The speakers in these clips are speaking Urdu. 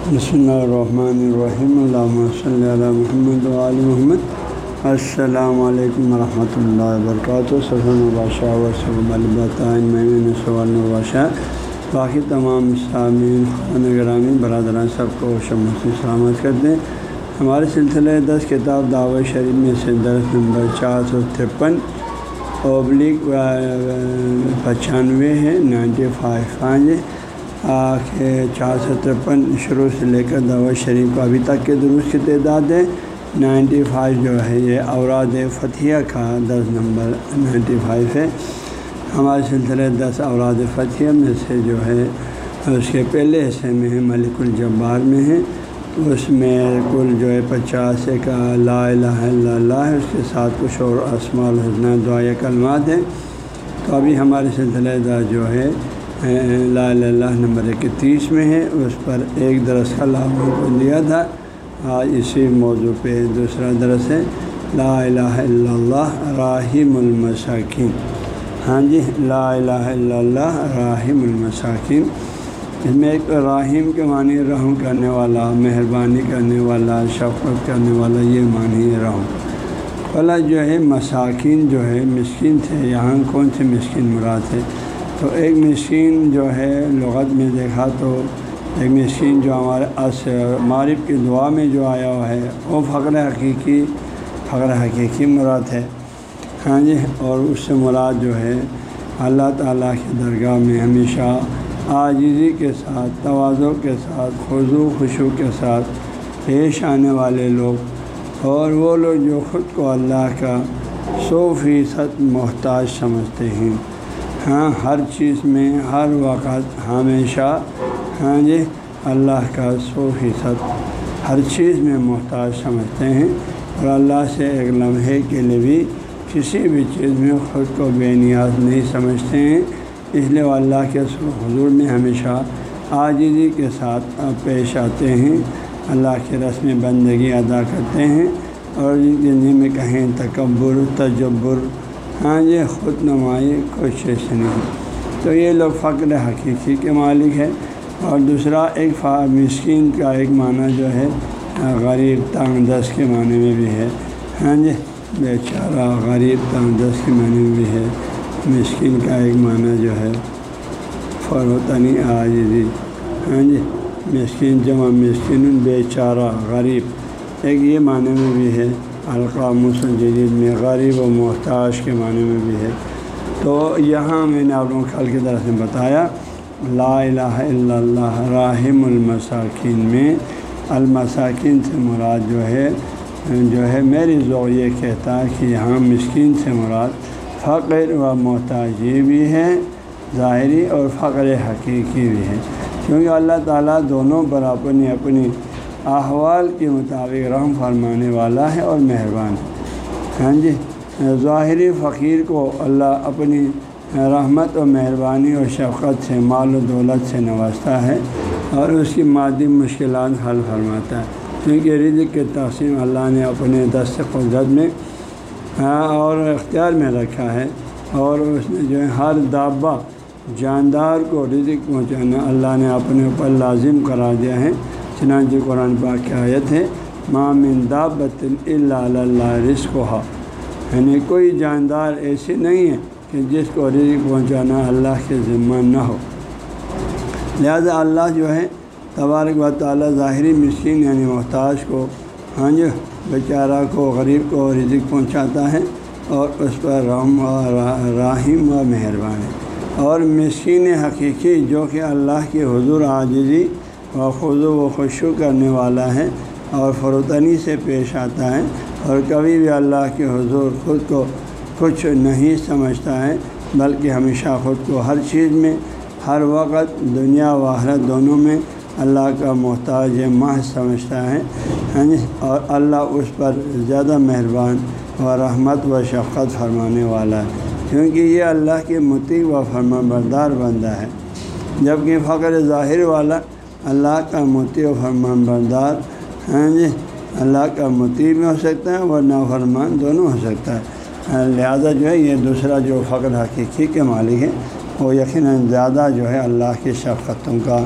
بسم اللہ الرحمن الرحیم اللہ صلی اللہ محمد علیہ محمد۔ السلام علیکم ورحمۃ اللہ وبرکاتہ۔ سلم البادشاہ وسلم البطین البادشاہ باقی تمام سامعین خان گرامی، برادران سب کو شمس سلامت کرتے ہیں۔ ہمارے سلسلے دس کتاب دعوت شریف میں سے درس نمبر چار سو ترپن ابلک پچانوے ہے، نائنٹی فائیو ہاں جی آخر چار سو ترپن شروع سے لے کر دعوت شریف، ابھی تک کے درست کی تعداد ہے۔ نائنٹی فائیو جو ہے، یہ اوراد فتح کا دس نمبر نائنٹی فائیو ہے۔ ہمارے سلسلے دس اوراد فتح میں سے جو ہے، اس کے پہلے حصے میں ہے ملک الجبار میں ہے اس میں کل جو ہے، پچاس کا لا الہ الا اللہ ہے اس کے ساتھ کچھ اور اسماء الحسنہ دعائیں کلمات ہیں۔ تو ابھی ہمارے سلسلے دار جو ہے لا اللہ نمبر اکتیس میں ہے، اس پر ایک درس کا لابوں کو دیا تھا۔ آج اسی موضوع پہ دوسرا درس ہے۔ لا الہ الا اللہ راہم المساکین۔ ہاں جی لا الہ الا اللہ راہم المساکین۔ اس میں ایک راہیم کے معنی رحم کرنے والا، مہربانی کرنے والا، شفقت کرنے والا، یہ معنی رحم۔ والا جو ہے، مساکین جو ہے، مسکین تھے، یہاں کون سے مسکین مراد ہے تو ایک مسکین جو ہے لغت میں دیکھا تو ایک مسکین جو ہمارے اس معرف کی دعا میں جو آیا ہوا ہے، وہ فخر حقیقی فخر حقیقی مراد ہے۔ ہاں جی اور اس سے مراد جو ہے اللہ تعالیٰ کی درگاہ میں ہمیشہ عاجزی کے ساتھ توازوں کے ساتھ خضو خوشو کے ساتھ پیش آنے والے لوگ۔ اور وہ لوگ جو خود کو اللہ کا سو فیصد محتاج سمجھتے ہیں۔ ہاں ہر چیز میں، ہر وقت ہمیشہ ہاں جی اللہ کا سو فیصد ہر چیز میں محتاج سمجھتے ہیں اور اللہ سے ایک لمحے کے لیے بھی کسی بھی چیز میں خود کو بے نیاز نہیں سمجھتے ہیں۔ اس لیے وہ اللہ کے حضور میں ہمیشہ عاجزی کے ساتھ پیش آتے ہیں۔ اللہ کے رسم بندگی ادا کرتے ہیں اور زندگی میں کہیں تکبر، تجبر ہاں یہ خود نمائی کوشش نہیں۔ تو یہ لوگ فقر حقیقی کے مالک ہے اور دوسرا، ایک مسکین کا ایک معنی جو ہے، غریب تانگ دس کے معنی میں بھی ہے۔ ہاں جی بے چارہ غریب تانگ دس کے معنی میں بھی ہے۔ مسکین کا ایک معنی جو ہے، فروتنی عاجزی ہاں جی مسکین جمع مسکین بے چارہ غریب۔ ایک یہ معنی میں بھی ہے۔ القام جدید میں غریب و محتاج کے معنی میں بھی ہے۔ تو یہاں میں نے آپ لوگوں کل کی طرح سے بتایا، لا الہ الا اللہ راہم المساکین میں المساکین سے مراد جو ہے جو ہے میری ذوق یہ کہتا ہے کہ یہاں مسکین سے مراد فقر و محتاج بھی ہے ظاہری اور فقر حقیقی بھی ہے کیونکہ اللہ تعالیٰ دونوں پر اپنی اپنی احوال کے مطابق رحم فرمانے والا ہے اور مہربان ہے۔ ہاں جی ظاہری فقیر کو اللہ اپنی رحمت و مہربانی اور شفقت سے، مال و دولت سے نوازتا ہے اور اس کی مادی مشکلات حل فرماتا ہے۔ کیونکہ رزق کے تقسیم اللہ نے اپنے دست قدرت میں ہاں، اور اختیار میں رکھا ہے اور اس نے جو ہے ہر دابا جاندار کو رزق پہنچانا اللہ نے اپنے اوپر لازم کرا دیا ہے۔ چنانچہ قرآن پاک کی آیت ہے مامن دابت اللہ رزق ہا یعنی کوئی جاندار ایسی نہیں ہے کہ جس کو رزق پہنچانا اللہ کے ذمہ نہ ہو۔ لہذا اللہ جو ہے، تبارک و تعالیٰ ظاہری مسکین یعنی محتاج کو ہاں جی بیچارہ کو، غریب کو رزق پہنچاتا ہے اور اس پر رحم و راہم و مہربان ہے اور مسکین حقیقی جو کہ اللہ کے حضور عاجزی خود و خوشو کرنے والا ہے اور فروتنی سے پیش آتا ہے اور کبھی بھی اللہ کے حضور خود کو کچھ نہیں سمجھتا ہے، بلکہ ہمیشہ خود کو ہر چیز میں، ہر وقت، دنیا و حرت دونوں میں اللہ کا محتاج ماہ سمجھتا ہے۔ یعنی اور اللہ اس پر زیادہ مہربان و رحمت و شفقت فرمانے والا ہے۔ کیونکہ یہ اللہ کے متی و فرما بردار بندہ ہے۔ جبکہ فخر ظاہر والا اللہ کا متی و فرمان بردار ہاں جی۔ اللہ کا متی بھی ہو سکتا ہے اور نافرمان دونوں ہو سکتا ہے۔ ہاں، لہذا جو ہے یہ دوسرا جو فخر حقیقی کے مالک ہے وہ یقیناً زیادہ جو ہے اللہ کی شفقتوں کا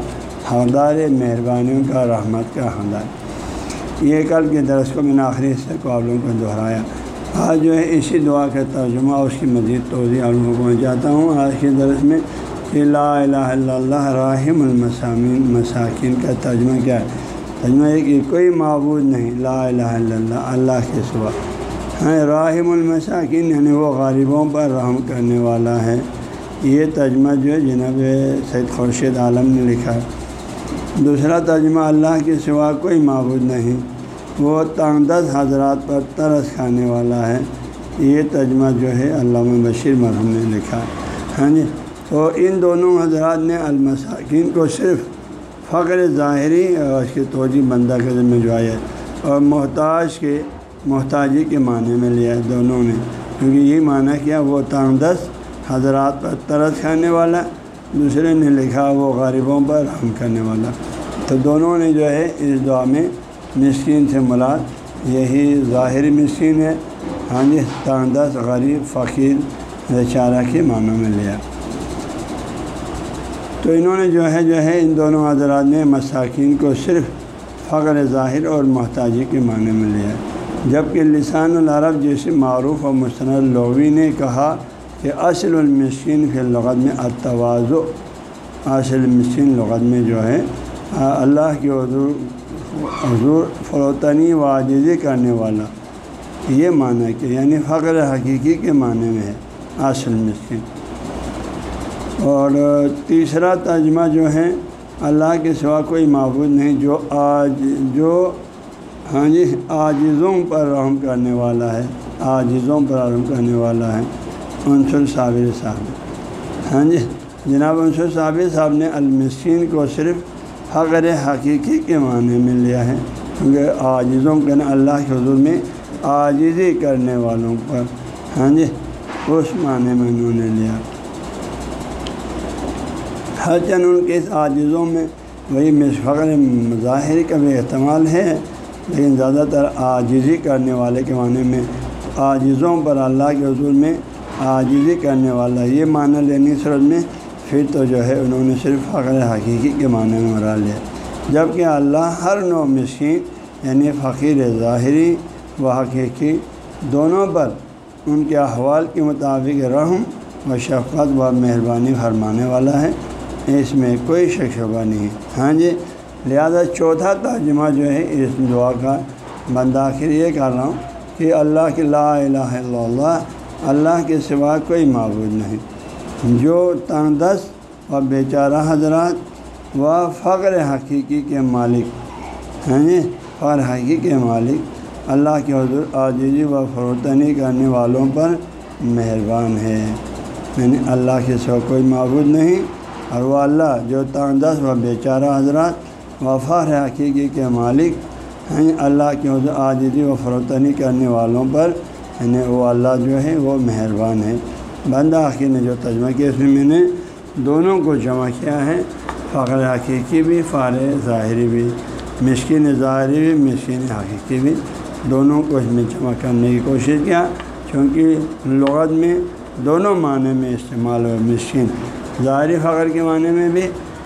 حقدار مہربانیوں کا، رحمت کا حقدار۔ یہ کل کے درس کو میں نے آخری حصے کو آپ لوگوں کو دہرایا۔ آج جو ہے اسی دعا کا ترجمہ اس کی مزید توضیع آپ لوگوں کو پہنچاتا ہوں۔ آج کے درس میں کہ لا الہ الا اللہ راہم المسامین، مساکین کا ترجمہ کیا ہے؟ ترجمہ ہے کہ کوئی معبود نہیں، لا الہ الا اللہ اللہ کے سوا۔ ہاں راہم المساکین یعنی وہ غالبوں پر رحم کرنے والا ہے۔ یہ ترجمہ جو ہے جناب سید خورشید عالم نے لکھا ہے۔ دوسرا ترجمہ، اللہ کے سوا کوئی معبود نہیں۔ وہ تانگدس حضرات پر ترس کھانے والا ہے۔ یہ ترجمہ جو ہے علامہ بشیر مرحوم نے لکھا ہے۔ ہاں جی تو ان دونوں حضرات نے المساکین کو صرف فخر ظاہری اور اس کے توجہ بندہ کے ذمہ جو ہے اور محتاج کے محتاجی کے معنی میں لیا ہے دونوں نے۔ کیونکہ یہ معنی کیا وہ تانگدس حضرات پر ترس کھانے والا، دوسرے نے لکھا وہ غریبوں پر رحم کرنے والا۔ تو دونوں نے جو ہے اس دعا میں مسکین سے مراد، یہی ظاہری مسکین ہے ہاں جی تاندس غریب، فقیر، بیچارہ کے معنوں میں لیا۔ تو انہوں نے جو ہے جو ہے ان دونوں حضرات نے مساکین کو صرف فخر ظاہر اور محتاجی کے معنی میں لیا جبکہ لسان العرب جیسے معروف اور مستند لوگی نے کہا کہ اصل المسکین فی لغت میں التوازو اصل مسکین لغت میں جو ہے، اللہ کی حضور حضور فروتنی و عاجزی کرنے والا، یہ معنی کہ یعنی فخر حقیقی کے معنی میں ہے، اصل مسکین اور تیسرا ترجمہ جو ہے، اللہ کے سوا کوئی معبود نہیں، جو آج، جو ہاں جی آجزوں پر رحم کرنے والا ہے آجزوں پر رحم کرنے والا ہے، انصر صابر صاحب۔ ہاں جی جناب انصر صابر صاحب نے المسکین کو صرف فخر حقیقی کے معنی میں لیا ہے، کیونکہ عاجزوں کے اللہ کے حضور میں عاجزی کرنے والوں پر ہاں جی اس معنی میں انہوں نے لیا۔ ہر چند ان کے اس عاجزوں میں وہی فخر ظاہر کا بھی احتمال ہے، لیکن زیادہ تر عاجزی کرنے والے کے معنی میں عاجزوں پر اللہ کے حضور میں عاجزی کرنے والا یہ معنی لینی صورت میں پھر تو جو ہے انہوں نے صرف فخر حقیقی کے معنی میں مرا لیا۔ جبکہ اللہ ہر نو مسکین یعنی فقیر، ظاہری و حقیقی دونوں پر ان کے احوال کے مطابق رحم و شفقت و مہربانی فرمانے والا ہے۔ اس میں کوئی شک شبہ نہیں۔ ہاں جی لہذا چوتھا ترجمہ جو ہے، اس دعا کا بند آخر یہ کر رہا ہوں کہ اللہ کی لا الہ الا اللہ اللہ کے سوا کوئی معبود نہیں۔ جو تندس و بیچارہ حضرات و فخر حقیقی کے مالک ہیں جی فخر حقیقی کے مالک، اللہ کے حضور عاجزی و فروتنی کرنے والوں پر مہربان ہے یعنی اللہ کے سوا کوئی معبود نہیں۔ اور وہ اللہ جو تندس و بیچارہ حضرات و فخر حقیقی کے مالک ہیں اللہ کے حضور عاجزی و فروتنی کرنے والوں پر یعنی وہ اللہ جو ہے وہ مہربان ہے۔ بندہ آخر نے جو ترجمہ کیا، اس میں میں نے دونوں کو جمع کیا ہے۔ فخر حقیقی بھی فار ظاہری بھی مشکن ظاہری بھی مشکن حقیقی بھی۔ دونوں کو اس میں جمع کرنے کی کوشش کیا، چونکہ لغت میں دونوں معنی میں استعمال ہوا مشکن ظاہری فخر کے معنی میں بھی،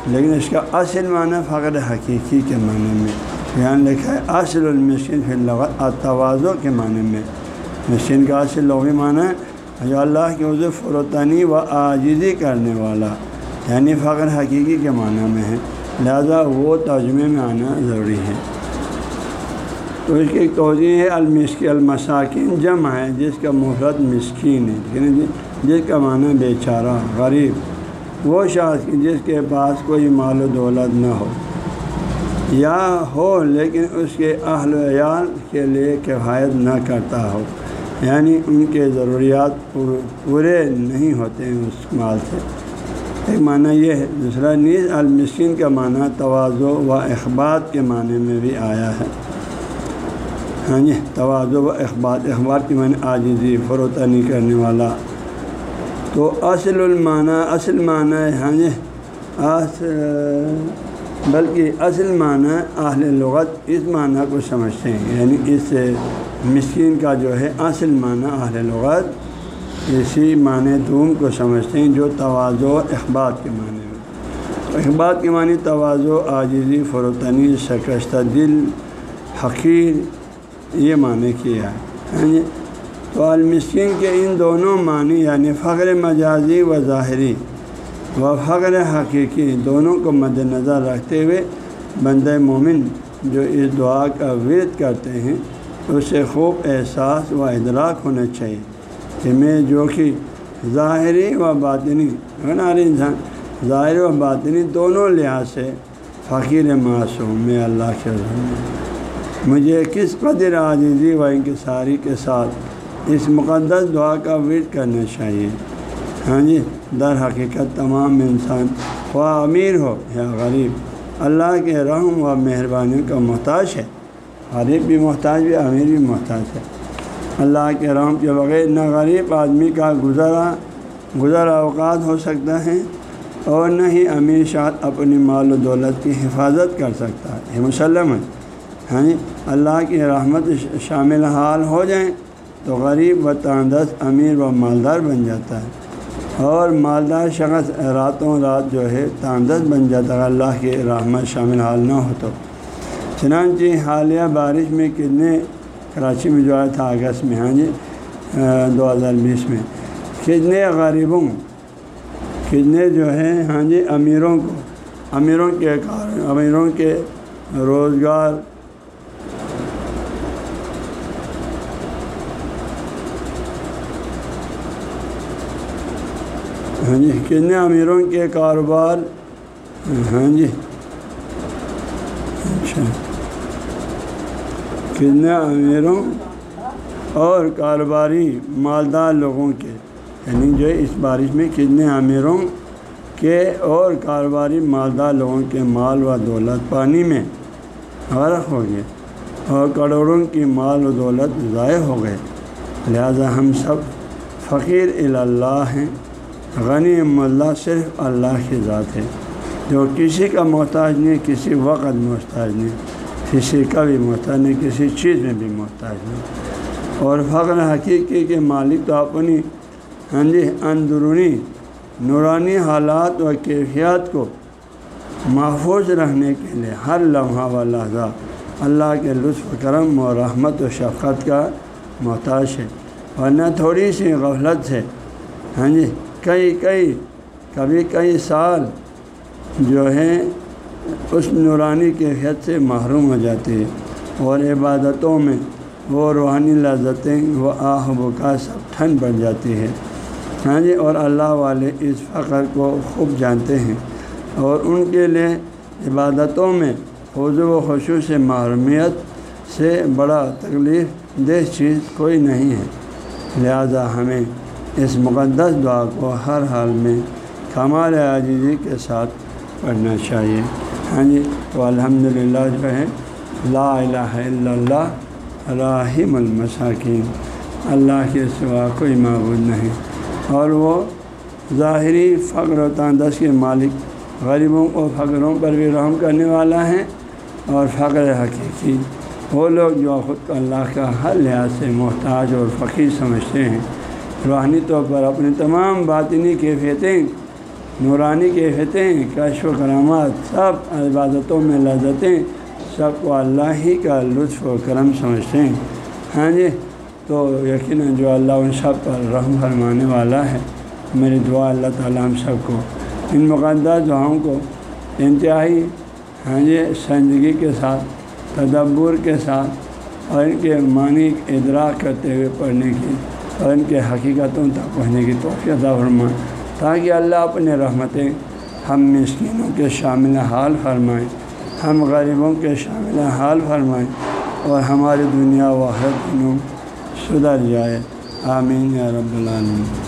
لیکن اس کا اصل معنی فخر حقیقی کے معنی میں۔ یہاں لکھا ہے، اصل المشکن فی لغت توازوں کے معنی میں۔ مشکن کا اصل لغی معنی ہے جو اللہ کے حضور فروتنی و عاجزی کرنے والا۔ یعنی فخر حقیقی کے معنی میں ہے۔ لہذا وہ ترجمے میں آنا ضروری ہے۔ تو اس کی ایک توضیع ہے، المسک، المساکین جمع ہے، جس کا مفرت مسکین ہے۔ یعنی جس کا معنی بیچارہ، غریب۔ وہ شخص جس کے پاس کوئی مال و دولت نہ ہو۔ یا ہو لیکن اس کے اہل و عیال کے لیے کفایت نہ کرتا ہو۔ یعنی ان کے ضروریات پورے نہیں ہوتے ہیں اس مال سے۔ ایک معنی یہ ہے، دوسرا، نیز المسکین کا معنی توازو و اخبات کے معنی میں بھی آیا ہے۔ ہاں جی توازو و اخبات، اخبار کے معنی عاجزی فروتنی کرنے والا۔ تو اصل المعنی اصل معنی ہاں جی بلکہ اصل معنی اہل لغت اس معنی کو سمجھتے ہیں۔ یعنی اس مسکین کا جو ہے اصل معنی اہل لغت، اسی معنی دوم کو سمجھتے ہیں جو توازو اخبار کے معنی میں۔ اقبال کے معنی توازو عاجزی، فروتنی شکستہ دل، حقیر، یہ معنی کیا ہے۔ یعنی تو المسکین کے ان دونوں معنی یعنی فخر مجازی و ظاہری و فخر حقیقی دونوں کو مد نظر رکھتے ہوئے بند مومن جو اس دعا کا ورد کرتے ہیں، اسے خوب احساس و ادراک ہونا چاہیے کہ میں جو کہ ظاہری و باطنی ہر انسان؟ ظاہر و باطنی دونوں لحاظ سے فقیر معصوم، میں اللہ کے مجھے کس قدر عاجزی و انکساری کے ساتھ اس مقدس دعا کا ورد کرنا چاہیے۔ ہاں جی در حقیقت تمام انسان خواہ امیر ہو یا غریب، اللہ کے رحم و مہربانی کا محتاج ہے۔ غریب بھی محتاج بھی، امیر بھی محتاج ہے۔ اللہ کے رحم کے بغیر نہ غریب آدمی کا گزرا گزر اوقات ہو سکتا ہے اور نہ ہی امیر شاد اپنی مال و دولت کی حفاظت کر سکتا ہے۔ یہ مسلم ہے۔ ہاں جی اللہ کی رحمت شامل حال ہو جائیں۔ تو غریب و تاندس امیر و مالدار بن جاتا ہے۔ اور مالدار شخص راتوں رات جو ہے تاندس بن جاتا ہے، اللہ کی رحمت شامل حال نہ ہو تو۔ چنانچہ حالیہ بارش میں کتنے کراچی میں جو آیا تھا اگست میں ہاں جی دو ہزار بیس میں۔ کتنے غریبوں، کتنے جو ہے ہاں جی امیروں کو، امیروں کے کار، امیروں کے روزگار ہاں جی کتنے امیروں کے کاروبار؟ ہاں جی۔ اچھا۔ کتنے امیروں اور کاروباری مالدار لوگوں کے یعنی جو اس بارش میں کتنے امیروں کے اور کاروباری مالدار لوگوں کے مال و دولت پانی میں غرق ہو گئے اور کروڑوں کی مال و دولت ضائع ہو گئے۔ لہذا ہم سب فقیر اللہ ہیں۔ غنی اللہ صرف اللہ کی ذات ہے، جو کسی کا محتاج نہیں، کسی وقت محتاج نہیں، کسی کا بھی محتاج نہیں، کسی چیز میں بھی محتاج نہیں۔ اور فخر حقیقی کے مالک تو اپنی ہاں جی اندرونی نورانی حالات و کیفیات کو محفوظ رہنے کے لیے ہر لمحہ و لحظہ اللہ کے لطف کرم و رحمت و شفقت کا محتاج ہے۔ ورنہ تھوڑی سی غفلت سے ہاں جی کئی کئی، کبھی کئی سال جو ہیں اس نورانی کیفیت سے محروم ہو جاتی ہے اور عبادتوں میں وہ روحانی لذتیں، وہ آہ بکا سب ٹھنڈ بن جاتی ہے ہاں جی اور اللہ والے اس فخر کو خوب جانتے ہیں اور ان کے لیے عبادتوں میں حضو و خوشو سے محرومیت سے بڑا تکلیف دہ چیز کوئی نہیں ہے۔ لہذا ہمیں اس مقدس دعا کو ہر حال میں کمال عاجزی کے ساتھ پڑھنا چاہیے۔ ہاں جی تو الحمد للہ جو ہے، لا الہ الا اللہ راہم المساکین۔ اللہ کے سوا کوئی معبود نہیں۔ اور وہ ظاہری فخر و تاندس کے مالک، غریبوں کو فخروں پر بھی رحم کرنے والا ہے اور فخر حقیقی۔ وہ لوگ جو خود کو اللہ کا ہر لحاظ سے محتاج اور فقیر سمجھتے ہیں۔ روحانی طور پر اپنے تمام باطنی کیفیتیں، نورانی کیفیتیں، کشف و کرامات، سب عبادتوں میں لذتیں، سب کو اللہ ہی کا لطف و کرم سمجھتے ہیں۔ ہاں جی تو یقیناً جو اللہ ان سب پر رحم فرمانے والا ہے، میری دعا اللہ تعالیٰ ہم سب کو، ان مقدس دعاؤں کو انتہائی ہاں جی سنجگی کے ساتھ، تدبر کے ساتھ اور ان کے معنی ادراک کرتے ہوئے پڑھنے کی اور ان کے حقیقتوں تک پہنچنے کی توفیع فرما تاکہ اللہ اپنے رحمتیں ہم مسکینوں کے شامل حال فرمائیں ہم غریبوں کے شامل حال فرمائیں اور ہماری دنیا و ہر دنوں سدھر جائے۔ آمین یا رب العالمین۔